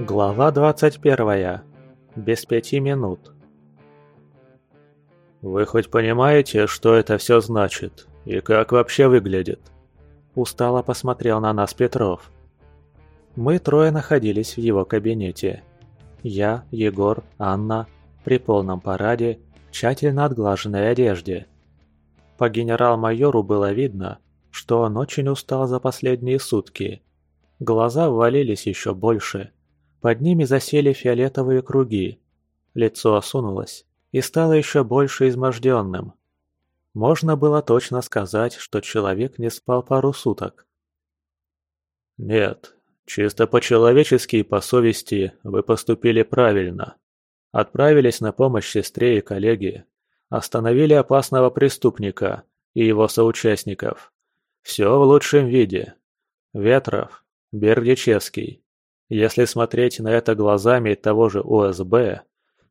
Глава 21. Без пяти минут. «Вы хоть понимаете, что это все значит? И как вообще выглядит?» Устало посмотрел на нас Петров. Мы трое находились в его кабинете. Я, Егор, Анна, при полном параде, тщательно отглаженной одежде. По генерал-майору было видно, что он очень устал за последние сутки. Глаза ввалились еще больше – под ними засели фиолетовые круги. Лицо осунулось и стало еще больше изможденным. Можно было точно сказать, что человек не спал пару суток. «Нет, чисто по-человечески и по совести вы поступили правильно. Отправились на помощь сестре и коллеге. Остановили опасного преступника и его соучастников. Все в лучшем виде. Ветров, Бердичевский, если смотреть на это глазами того же УСБ,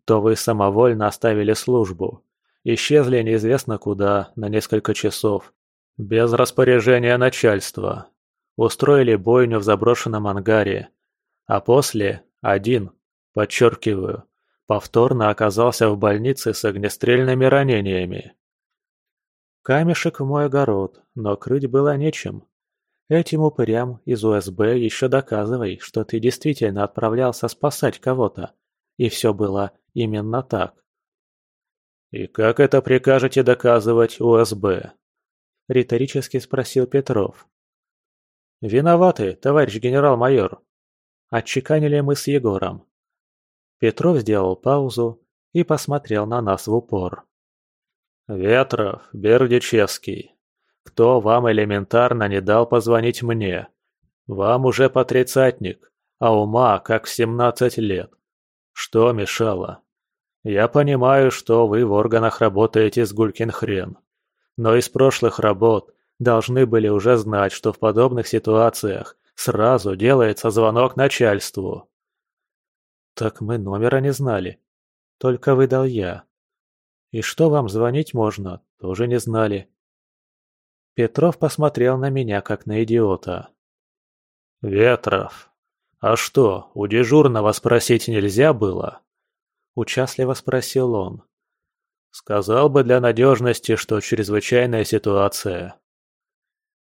то вы самовольно оставили службу. Исчезли неизвестно куда на несколько часов, без распоряжения начальства. Устроили бойню в заброшенном ангаре. А после один, подчеркиваю, повторно оказался в больнице с огнестрельными ранениями. Камешек в мой огород, но крыть было нечем. Этим упырям из УСБ еще доказывай, что ты действительно отправлялся спасать кого-то. И все было именно так. «И как это прикажете доказывать УСБ?» – риторически спросил Петров. «Виноваты, товарищ генерал-майор», – отчеканили мы с Егором. Петров сделал паузу и посмотрел на нас в упор. «Ветров, Бердичевский, кто вам элементарно не дал позвонить мне? Вам уже по тридцатник, а ума как в семнадцать лет. Что мешало? Я понимаю, что вы в органах работаете с гулькин хрен. Но из прошлых работ должны были уже знать, что в подобных ситуациях сразу делается звонок начальству. Так мы номера не знали. Только выдал я. И что вам звонить можно, тоже не знали. Петров посмотрел на меня, как на идиота. «Ветров, а что, у дежурного спросить нельзя было?» Участливо спросил он. «Сказал бы для надежности, что чрезвычайная ситуация».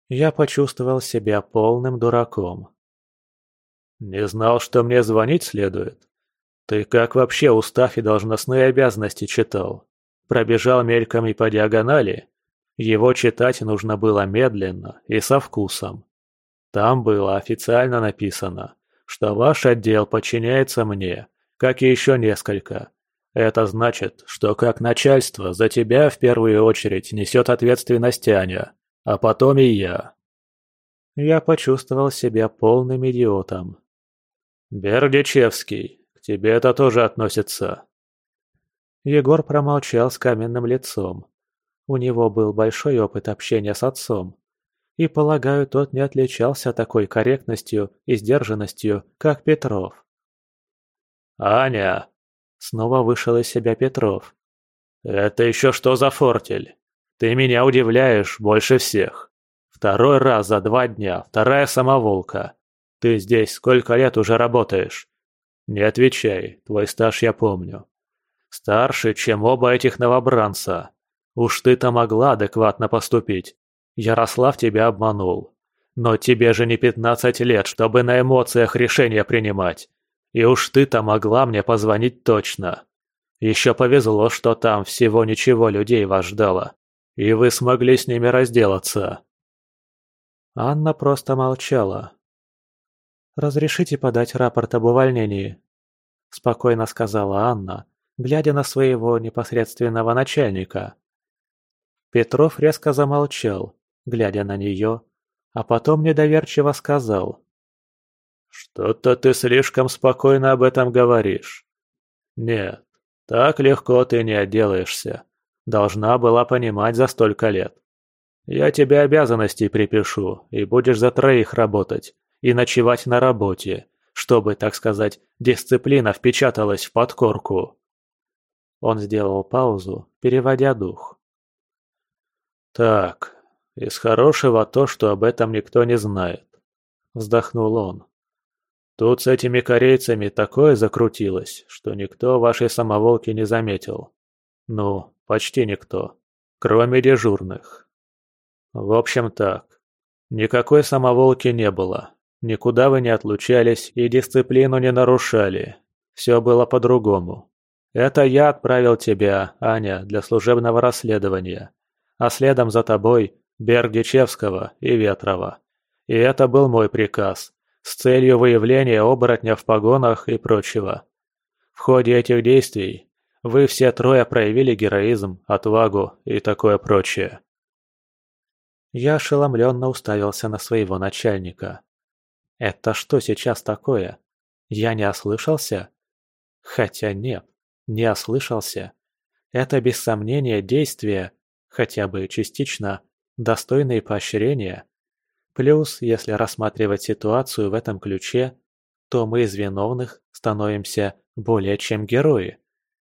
Я почувствовал себя полным дураком. «Не знал, что мне звонить следует? Ты как вообще устав и должностные обязанности читал? Пробежал мельком и по диагонали?» Его читать нужно было медленно и со вкусом. Там было официально написано, что ваш отдел подчиняется мне, как и еще несколько. Это значит, что как начальство за тебя в первую очередь несет ответственность Аня, а потом и я. Я почувствовал себя полным идиотом. «Бердичевский, к тебе это тоже относится». Егор промолчал с каменным лицом, у него был большой опыт общения с отцом. И, полагаю, тот не отличался такой корректностью и сдержанностью, как Петров. «Аня!» — снова вышел из себя Петров. «Это еще что за фортель? Ты меня удивляешь больше всех. Второй раз за два дня, вторая самоволка. Ты здесь сколько лет уже работаешь? Не отвечай, твой стаж я помню. Старше, чем оба этих новобранца. Уж ты-то могла адекватно поступить. Ярослав тебя обманул. Но тебе же не пятнадцать лет, чтобы на эмоциях решения принимать. И уж ты-то могла мне позвонить точно. Еще повезло, что там всего ничего людей вас ждало. И вы смогли с ними разделаться. Анна просто молчала. «Разрешите подать рапорт об увольнении?» Спокойно сказала Анна, глядя на своего непосредственного начальника. Петров резко замолчал, глядя на нее, а потом недоверчиво сказал. «Что-то ты слишком спокойно об этом говоришь. Нет, так легко ты не отделаешься. Должна была понимать за столько лет. Я тебе обязанностей припишу, и будешь за троих работать, и ночевать на работе, чтобы, так сказать, дисциплина впечаталась в подкорку». Он сделал паузу, переводя дух. «Так, из хорошего то, что об этом никто не знает», — вздохнул он. Тут с этими корейцами такое закрутилось, что никто вашей самоволки не заметил. Ну, почти никто, кроме дежурных. В общем так, никакой самоволки не было, никуда вы не отлучались и дисциплину не нарушали. Все было по-другому. Это я отправил тебя, Аня, для служебного расследования, а следом за тобой Берг-Дичевского и Ветрова. И это был мой приказ, с целью выявления оборотня в погонах и прочего. В ходе этих действий вы все трое проявили героизм, отвагу и такое прочее. Я ошеломленно уставился на своего начальника. Это что сейчас такое? Я не ослышался? Хотя нет, не ослышался. Это без сомнения действие, хотя бы частично, достойные поощрения. Плюс, если рассматривать ситуацию в этом ключе, то мы из виновных становимся более чем герои,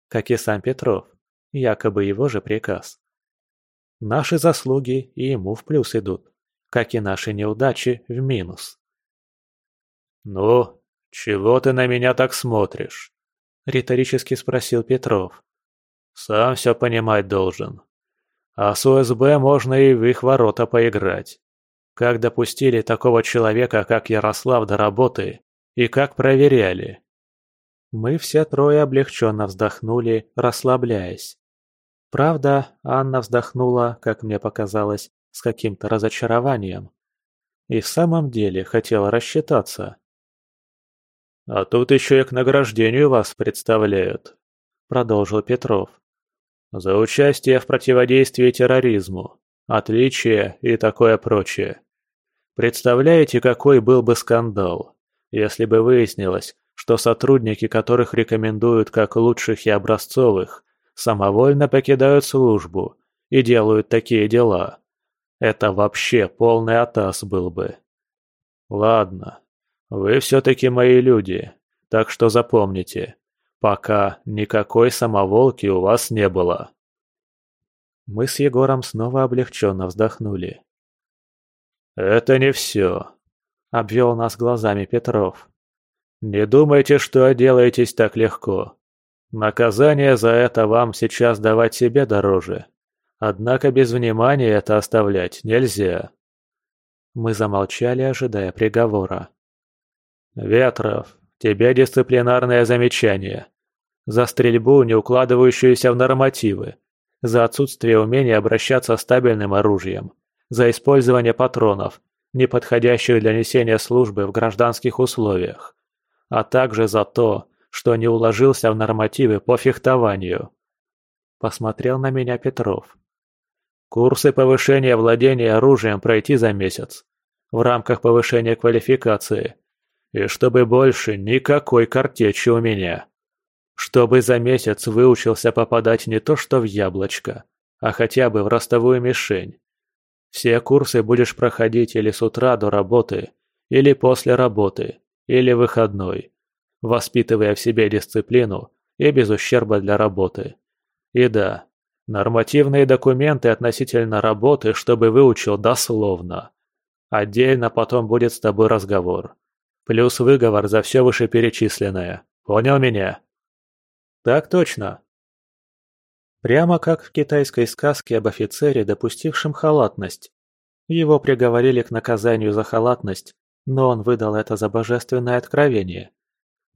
как и сам Петров, якобы его же приказ. Наши заслуги и ему в плюс идут, как и наши неудачи в минус. «Ну, чего ты на меня так смотришь?» – риторически спросил Петров. «Сам все понимать должен. А с УСБ можно и в их ворота поиграть. Как допустили такого человека, как Ярослав, до работы, и как проверяли. Мы все трое облегченно вздохнули, расслабляясь. Правда, Анна вздохнула, как мне показалось, с каким-то разочарованием. И в самом деле хотела рассчитаться. «А тут еще и к награждению вас представляют», — продолжил Петров. «За участие в противодействии терроризму, отличие и такое прочее. Представляете, какой был бы скандал, если бы выяснилось, что сотрудники, которых рекомендуют как лучших и образцовых, самовольно покидают службу и делают такие дела. Это вообще полный атас был бы. Ладно, вы все-таки мои люди, так что запомните, пока никакой самоволки у вас не было. Мы с Егором снова облегченно вздохнули. «Это не все», — обвел нас глазами Петров. «Не думайте, что отделаетесь так легко. Наказание за это вам сейчас давать себе дороже. Однако без внимания это оставлять нельзя». Мы замолчали, ожидая приговора. «Ветров, тебе дисциплинарное замечание. За стрельбу, не укладывающуюся в нормативы. За отсутствие умения обращаться с стабильным оружием за использование патронов, не подходящих для несения службы в гражданских условиях, а также за то, что не уложился в нормативы по фехтованию. Посмотрел на меня Петров. Курсы повышения владения оружием пройти за месяц. В рамках повышения квалификации. И чтобы больше никакой картечи у меня. Чтобы за месяц выучился попадать не то что в яблочко, а хотя бы в ростовую мишень. Все курсы будешь проходить или с утра до работы, или после работы, или выходной, воспитывая в себе дисциплину и без ущерба для работы. И да, нормативные документы относительно работы, чтобы выучил дословно. Отдельно потом будет с тобой разговор. Плюс выговор за все вышеперечисленное. Понял меня? Так точно, Прямо как в китайской сказке об офицере, допустившем халатность. Его приговорили к наказанию за халатность, но он выдал это за божественное откровение.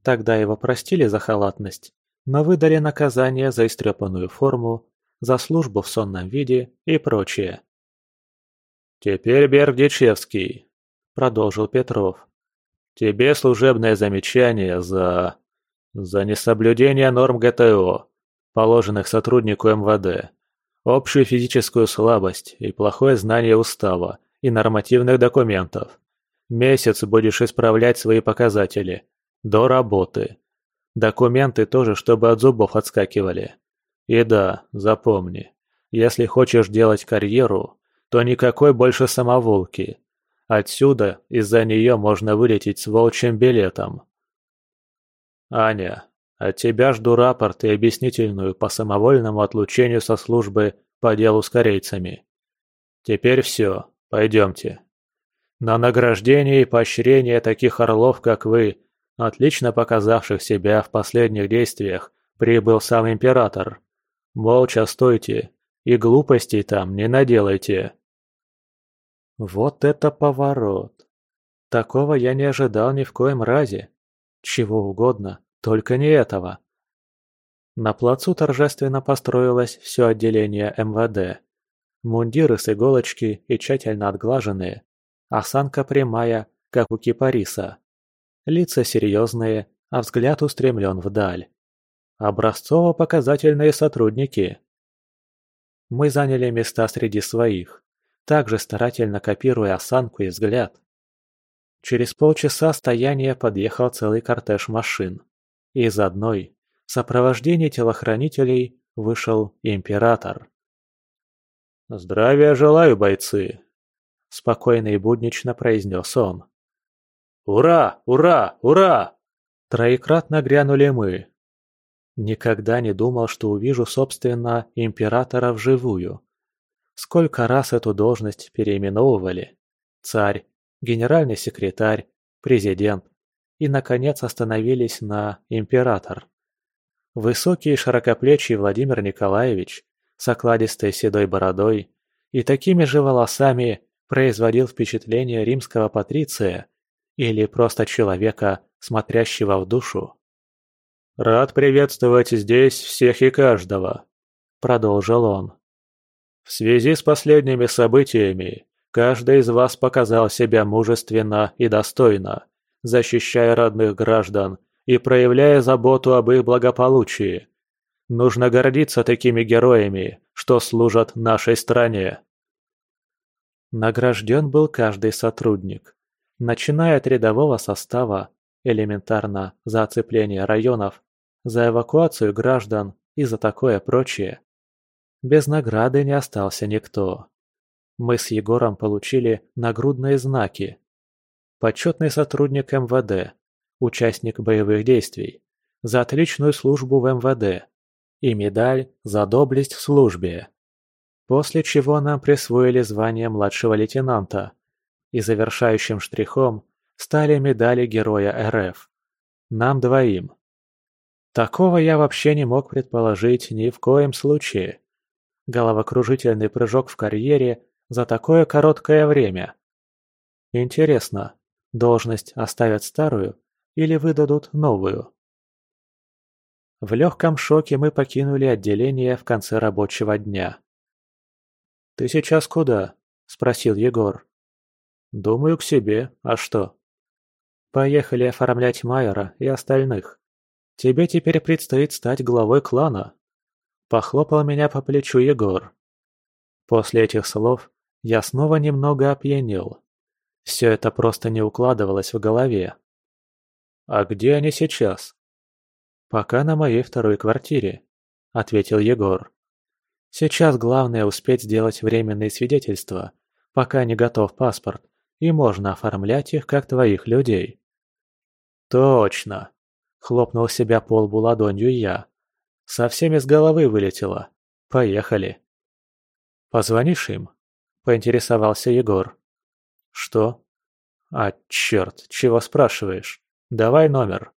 Тогда его простили за халатность, но выдали наказание за истрепанную форму, за службу в сонном виде и прочее. «Теперь Бердичевский», — продолжил Петров. «Тебе служебное замечание за... за несоблюдение норм ГТО, положенных сотруднику МВД, общую физическую слабость и плохое знание устава и нормативных документов. Месяц будешь исправлять свои показатели. До работы. Документы тоже, чтобы от зубов отскакивали. И да, запомни, если хочешь делать карьеру, то никакой больше самоволки. Отсюда из-за нее можно вылететь с волчьим билетом. Аня, от тебя жду рапорт и объяснительную по самовольному отлучению со службы по делу с корейцами. Теперь все, пойдемте. На награждение и поощрение таких орлов, как вы, отлично показавших себя в последних действиях, прибыл сам император. Молча стойте и глупостей там не наделайте. Вот это поворот. Такого я не ожидал ни в коем разе. Чего угодно, только не этого. На плацу торжественно построилось все отделение МВД. Мундиры с иголочки и тщательно отглаженные. Осанка прямая, как у кипариса. Лица серьезные, а взгляд устремлен вдаль. Образцово-показательные сотрудники. Мы заняли места среди своих, также старательно копируя осанку и взгляд. Через полчаса стояния подъехал целый кортеж машин. Из одной, в сопровождении телохранителей, вышел император. «Здравия желаю, бойцы!» – спокойно и буднично произнес он. «Ура! Ура! Ура!» Троекратно грянули мы. Никогда не думал, что увижу, собственно, императора вживую. Сколько раз эту должность переименовывали. Царь, генеральный секретарь, президент. И, наконец, остановились на император. Высокий и широкоплечий Владимир Николаевич с окладистой седой бородой и такими же волосами производил впечатление римского патриция или просто человека, смотрящего в душу. «Рад приветствовать здесь всех и каждого», — продолжил он. «В связи с последними событиями каждый из вас показал себя мужественно и достойно, защищая родных граждан и проявляя заботу об их благополучии. Нужно гордиться такими героями, что служат нашей стране». Награжден был каждый сотрудник, начиная от рядового состава, элементарно за оцепление районов, за эвакуацию граждан и за такое прочее. Без награды не остался никто. Мы с Егором получили нагрудные знаки. Почетный сотрудник МВД, участник боевых действий, за отличную службу в МВД и медаль за доблесть в службе. После чего нам присвоили звание младшего лейтенанта, и завершающим штрихом стали медали Героя РФ. Нам двоим. Такого я вообще не мог предположить ни в коем случае. Головокружительный прыжок в карьере за такое короткое время. Интересно, должность оставят старую или выдадут новую? В легком шоке мы покинули отделение в конце рабочего дня. «Ты сейчас куда?» – спросил Егор. «Думаю, к себе. А что?» «Поехали оформлять Майера и остальных. Тебе теперь предстоит стать главой клана». Похлопал меня по плечу Егор. После этих слов я снова немного опьянел. Все это просто не укладывалось в голове. «А где они сейчас?» «Пока на моей второй квартире», — ответил Егор. «Сейчас главное успеть сделать временные свидетельства, пока не готов паспорт, и можно оформлять их как твоих людей». «Точно!» — хлопнул себя по лбу ладонью я. «Совсем из головы вылетело. Поехали!» «Позвонишь им?» — поинтересовался Егор. «Что?» «А, черт, чего спрашиваешь? Давай номер».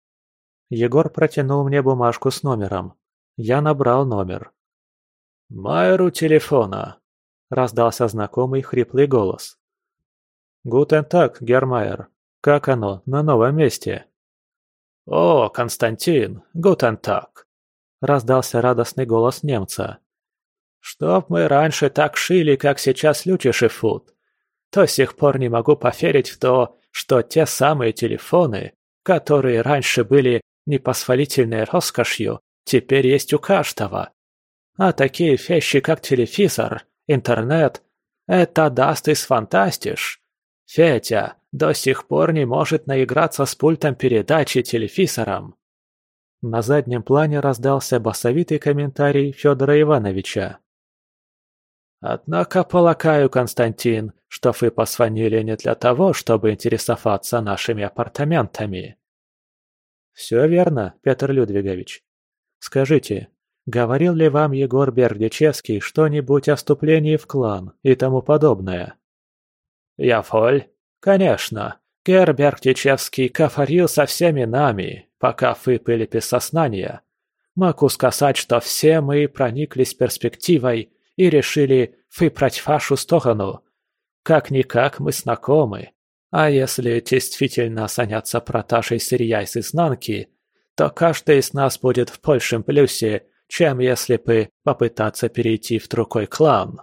Егор протянул мне бумажку с номером. Я набрал номер. «Майеру телефона», — раздался знакомый хриплый голос. «Гутен так, Гермайер. Как оно, на новом месте?» «О, Константин, гутен так», — раздался радостный голос немца. «Чтоб мы раньше так шили, как сейчас люди шифут. До сих пор не могу поверить в то, что те самые телефоны, которые раньше были непосволительной роскошью, теперь есть у каждого. А такие вещи, как телевизор, интернет, это даст из фантастиш. Федя до сих пор не может наиграться с пультом передачи телевизором. На заднем плане раздался басовитый комментарий Федора Ивановича. «Однако полагаю, Константин, что вы позвонили не для того, чтобы интересоваться нашими апартаментами». «Все верно, Петр Людвигович. Скажите, говорил ли вам Егор Бердичевский что-нибудь о вступлении в клан и тому подобное?» «Я фоль? Конечно. Герберг Тичевский кафарил со всеми нами, пока были без сознания. Могу сказать, что все мы прониклись перспективой и решили выбрать вашу сторону. Как-никак мы знакомы. А если действительно заняться продажей сырья из изнанки, то каждый из нас будет в большем плюсе, чем если бы попытаться перейти в другой клан.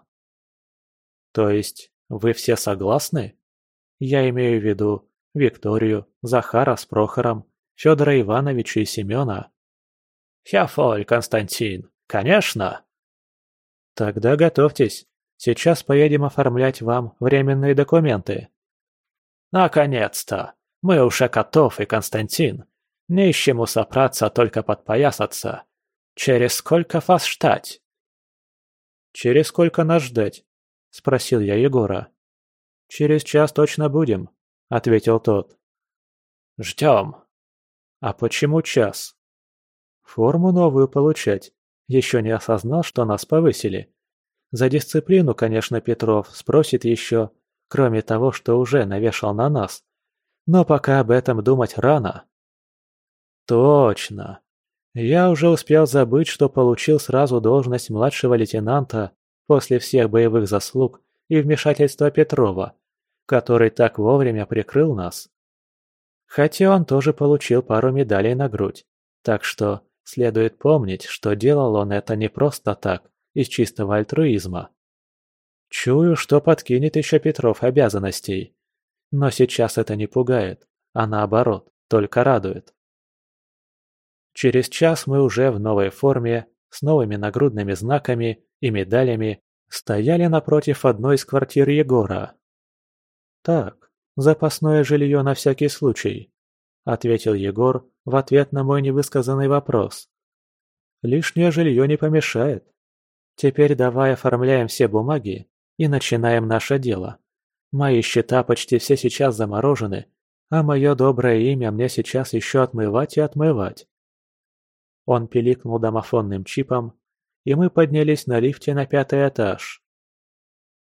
То есть вы все согласны? Я имею в виду Викторию, Захара с Прохором, Федора Ивановича и Семена. Я фоль, Константин, конечно. Тогда готовьтесь. Сейчас поедем оформлять вам временные документы. Наконец-то! Мы уже готовы, Константин. Не ищему собраться, только подпоясаться. Через сколько вас ждать? Через сколько нас ждать? Спросил я Егора. Через час точно будем, ответил тот. Ждем. А почему час? Форму новую получать. Еще не осознал, что нас повысили. За дисциплину, конечно, Петров спросит еще, кроме того, что уже навешал на нас. Но пока об этом думать рано. Точно. Я уже успел забыть, что получил сразу должность младшего лейтенанта после всех боевых заслуг и вмешательства Петрова, который так вовремя прикрыл нас. Хотя он тоже получил пару медалей на грудь, так что следует помнить, что делал он это не просто так, из чистого альтруизма. Чую, что подкинет еще Петров обязанностей. Но сейчас это не пугает, а наоборот, только радует. Через час мы уже в новой форме, с новыми нагрудными знаками и медалями, стояли напротив одной из квартир Егора. «Так, запасное жилье на всякий случай», — ответил Егор в ответ на мой невысказанный вопрос. «Лишнее жилье не помешает. Теперь давай оформляем все бумаги и начинаем наше дело. Мои счета почти все сейчас заморожены, а мое доброе имя мне сейчас еще отмывать и отмывать. Он пиликнул домофонным чипом, и мы поднялись на лифте на пятый этаж.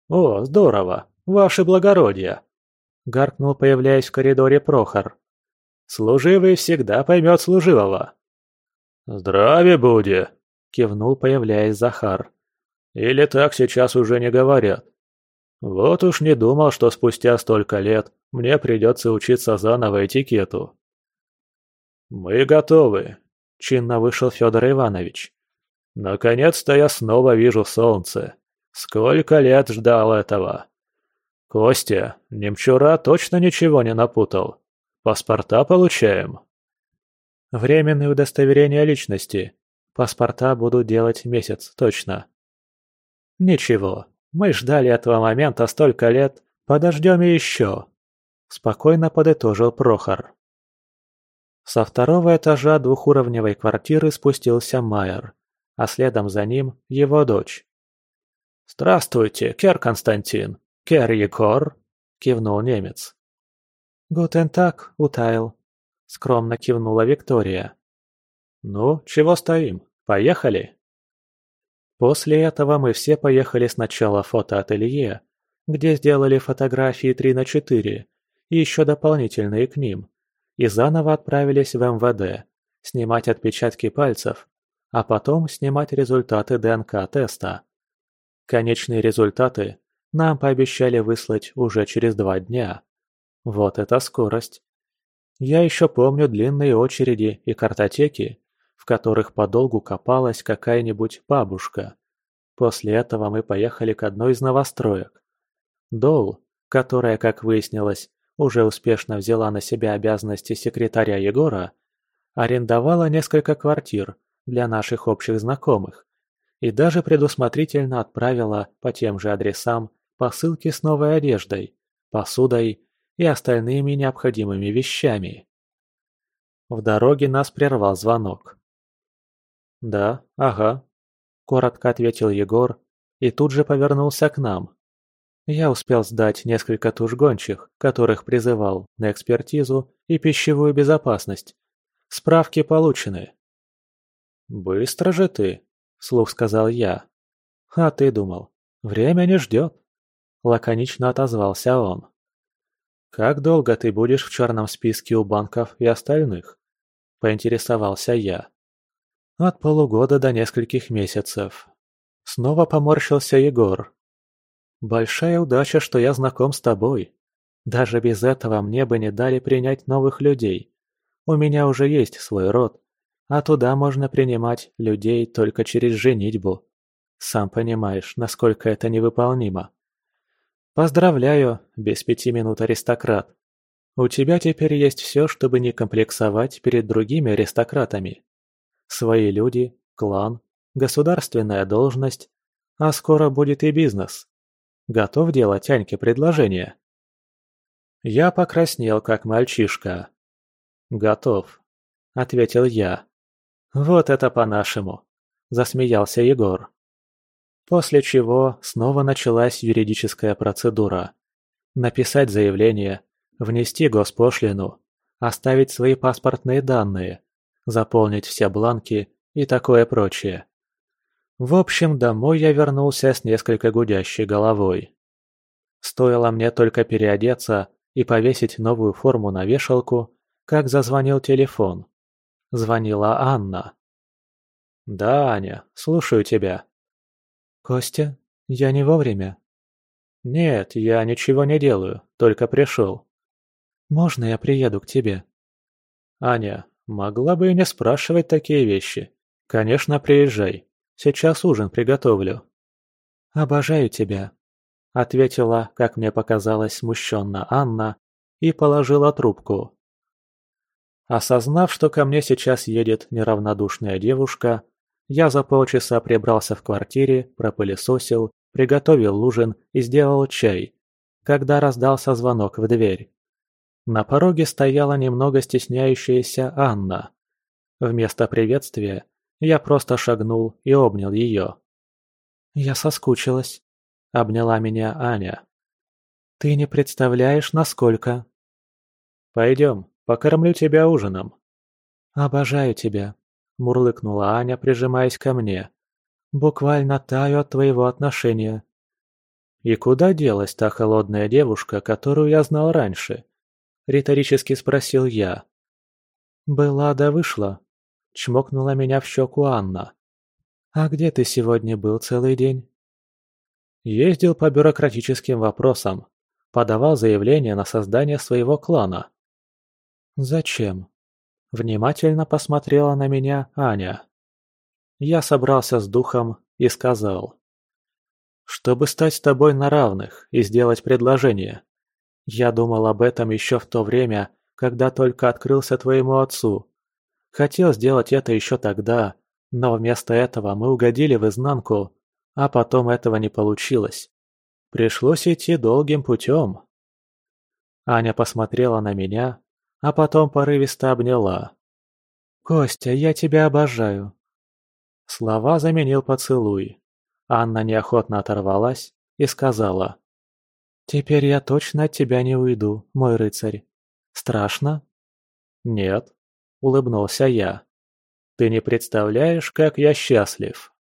«О, здорово! Ваше благородие!» — гаркнул, появляясь в коридоре Прохор. «Служивый всегда поймет служивого!» «Здравия буди!» — кивнул, появляясь Захар. «Или так сейчас уже не говорят?» «Вот уж не думал, что спустя столько лет мне придется учиться заново этикету». «Мы готовы. – чинно вышел Федор Иванович. «Наконец-то я снова вижу солнце. Сколько лет ждал этого!» «Костя, Немчура точно ничего не напутал. Паспорта получаем?» «Временные удостоверения личности. Паспорта будут делать месяц, точно». «Ничего, мы ждали этого момента столько лет, подождем и еще», – спокойно подытожил Прохор. Со второго этажа двухуровневой квартиры спустился Майер, а следом за ним его дочь. «Здравствуйте, Кер Константин! Кер Егор!» – кивнул немец. «Гутен так, утаил», – скромно кивнула Виктория. «Ну, чего стоим? Поехали!» После этого мы все поехали сначала в фотоателье, где сделали фотографии 3 на 4 и еще дополнительные к ним и заново отправились в МВД, снимать отпечатки пальцев, а потом снимать результаты ДНК-теста. Конечные результаты нам пообещали выслать уже через два дня. Вот это скорость. Я еще помню длинные очереди и картотеки, в которых подолгу копалась какая-нибудь бабушка. После этого мы поехали к одной из новостроек. Дол, которая, как выяснилось, уже успешно взяла на себя обязанности секретаря Егора, арендовала несколько квартир для наших общих знакомых и даже предусмотрительно отправила по тем же адресам посылки с новой одеждой, посудой и остальными необходимыми вещами. В дороге нас прервал звонок. «Да, ага», – коротко ответил Егор и тут же повернулся к нам. Я успел сдать несколько туш гончих, которых призывал на экспертизу и пищевую безопасность. Справки получены. «Быстро же ты», — вслух сказал я. «А ты думал, время не ждет», — лаконично отозвался он. «Как долго ты будешь в черном списке у банков и остальных?» – поинтересовался я. «От полугода до нескольких месяцев». Снова поморщился Егор. «Большая удача, что я знаком с тобой. Даже без этого мне бы не дали принять новых людей. У меня уже есть свой род, а туда можно принимать людей только через женитьбу. Сам понимаешь, насколько это невыполнимо. Поздравляю, без пяти минут аристократ. У тебя теперь есть все, чтобы не комплексовать перед другими аристократами. Свои люди, клан, государственная должность, а скоро будет и бизнес. Готов делать Аньке предложение? Я покраснел, как мальчишка. «Готов», — ответил я. «Вот это по-нашему», — засмеялся Егор. После чего снова началась юридическая процедура. Написать заявление, внести госпошлину, оставить свои паспортные данные, заполнить все бланки и такое прочее. В общем, домой я вернулся с несколько гудящей головой. Стоило мне только переодеться и повесить новую форму на вешалку, как зазвонил телефон. Звонила Анна. «Да, Аня, слушаю тебя», «Костя, я не вовремя?» «Нет, я ничего не делаю, только пришел». «Можно я приеду к тебе?» «Аня, могла бы и не спрашивать такие вещи. Конечно, приезжай. Сейчас ужин приготовлю». «Обожаю тебя», — ответила, как мне показалось, смущенно Анна и положила трубку. Осознав, что ко мне сейчас едет неравнодушная девушка, я за полчаса прибрался в квартире, пропылесосил, приготовил ужин и сделал чай, когда раздался звонок в дверь. На пороге стояла немного стесняющаяся Анна. Вместо приветствия я просто шагнул и обнял ее. «Я соскучилась», — обняла меня Аня. «Ты не представляешь, насколько...» «Пойдем, покормлю тебя ужином». «Обожаю тебя», – мурлыкнула Аня, прижимаясь ко мне. «Буквально таю от твоего отношения». «И куда делась та холодная девушка, которую я знал раньше?» – риторически спросил я. «Была да вышла», – чмокнула меня в щеку Анна. «А где ты сегодня был целый день?» Ездил по бюрократическим вопросам, подавал заявление на создание своего клана. «Зачем?» Внимательно посмотрела на меня Аня. Я собрался с духом и сказал. «Чтобы стать с тобой на равных и сделать предложение. Я думал об этом еще в то время, когда только открылся твоему отцу. Хотел сделать это еще тогда, но вместо этого мы угодили в изнанку, а потом этого не получилось. Пришлось идти долгим путем». Аня посмотрела на меня, а потом порывисто обняла. «Костя, я тебя обожаю!» Слова заменил поцелуй. Анна неохотно оторвалась и сказала. «Теперь я точно от тебя не уйду, мой рыцарь. Страшно?» «Нет», — улыбнулся я. «Ты не представляешь, как я счастлив!»